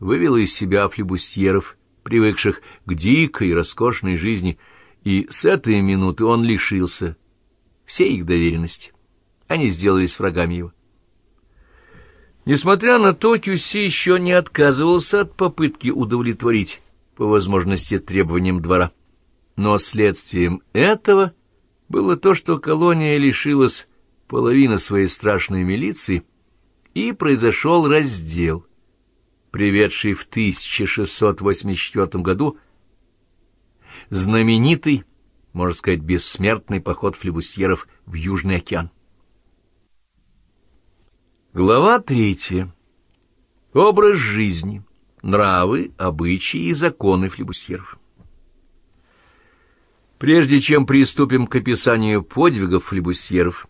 вывела из себя флебустьеров, привыкших к дикой, роскошной жизни, и с этой минуты он лишился всей их доверенности. Они сделались врагами его. Несмотря на то, Кюси еще не отказывался от попытки удовлетворить по возможности требованиям двора. Но следствием этого было то, что колония лишилась половины своей страшной милиции, и произошел раздел, приведший в 1684 году знаменитый, можно сказать, бессмертный поход флебусьеров в Южный океан. Глава третья. Образ жизни, нравы, обычаи и законы флебусьеров. Прежде чем приступим к описанию подвигов флебусьеров,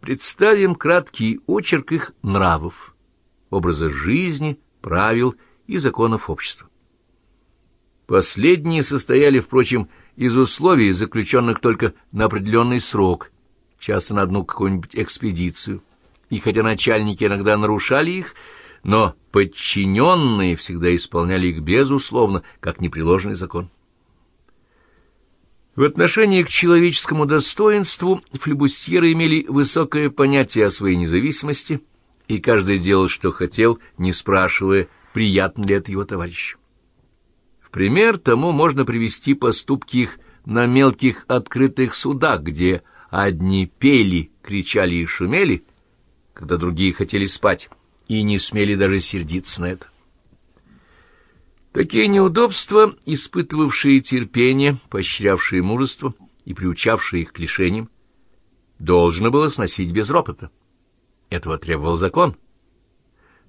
представим краткий очерк их нравов, образа жизни, правил и законов общества. Последние состояли, впрочем, из условий, заключенных только на определенный срок, часто на одну какую-нибудь экспедицию. И хотя начальники иногда нарушали их, но подчиненные всегда исполняли их безусловно, как непреложный закон. В отношении к человеческому достоинству флебустьеры имели высокое понятие о своей независимости, и каждый делал, что хотел, не спрашивая, приятно ли это его товарищу. В пример тому можно привести поступки их на мелких открытых судах, где одни пели, кричали и шумели, когда другие хотели спать, и не смели даже сердиться на это. Такие неудобства, испытывавшие терпение, поощрявшие мужество и приучавшие их к лишениям, должно было сносить без ропота. Этого требовал закон,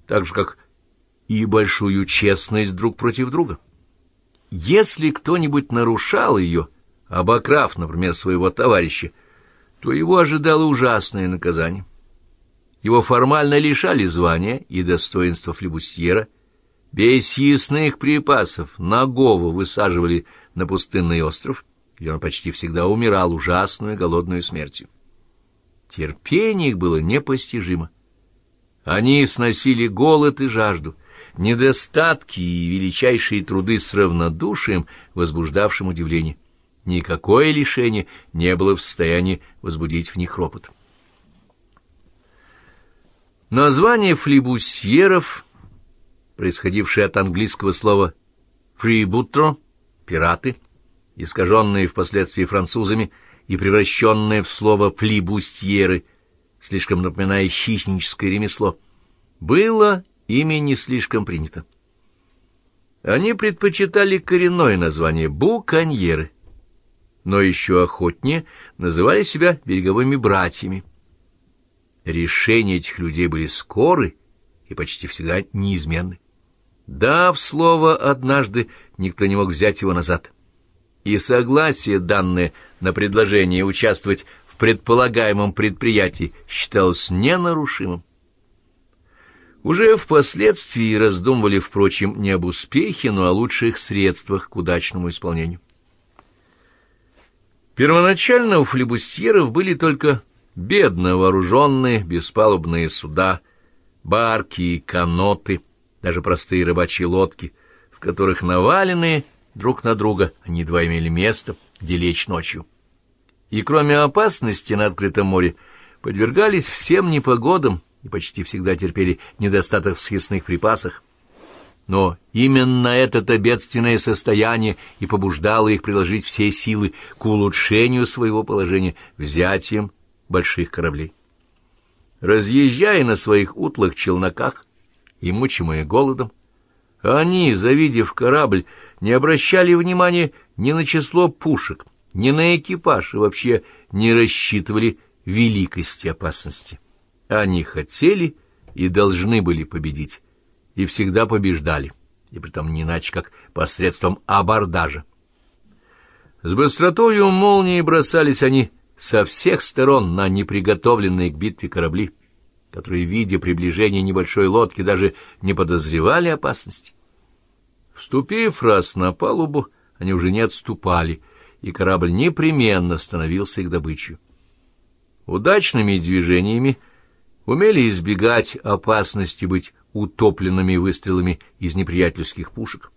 так же, как и большую честность друг против друга. Если кто-нибудь нарушал ее, обокрав, например, своего товарища, то его ожидало ужасное наказание. Его формально лишали звания и достоинства флебусьера – без съестных припасов Нагова высаживали на пустынный остров, где он почти всегда умирал ужасную голодную смертью. Терпение их было непостижимо. Они сносили голод и жажду, недостатки и величайшие труды с равнодушием, возбуждавшим удивление. Никакое лишение не было в состоянии возбудить в них ропот. Название флибусьеров — происходившее от английского слова «фрибутро» — «пираты», искаженное впоследствии французами и превращенное в слово «флибустьеры», слишком напоминая хищническое ремесло, было ими не слишком принято. Они предпочитали коренное название «буконьеры», но еще охотнее называли себя береговыми братьями. Решения этих людей были скоры и почти всегда неизменны. Дав слово однажды, никто не мог взять его назад. И согласие, данное на предложение участвовать в предполагаемом предприятии, считалось ненарушимым. Уже впоследствии раздумывали, впрочем, не об успехе, но о лучших средствах к удачному исполнению. Первоначально у флебустьеров были только бедно вооруженные беспалубные суда, барки и каноты — даже простые рыбачьи лодки, в которых наваленные друг на друга, они два имели место, где лечь ночью. И кроме опасности на открытом море, подвергались всем непогодам и почти всегда терпели недостаток в съестных припасах. Но именно это-то бедственное состояние и побуждало их приложить все силы к улучшению своего положения взятием больших кораблей. Разъезжая на своих утлых челноках, и мучимые голодом. Они, завидев корабль, не обращали внимания ни на число пушек, ни на экипаж и вообще не рассчитывали великости опасности. Они хотели и должны были победить, и всегда побеждали, и притом не иначе, как посредством абордажа. С быстротою молнии бросались они со всех сторон на неприготовленные к битве корабли которые, видя приближение небольшой лодки, даже не подозревали опасности. Вступив раз на палубу, они уже не отступали, и корабль непременно становился их добычей. Удачными движениями умели избегать опасности быть утопленными выстрелами из неприятельских пушек.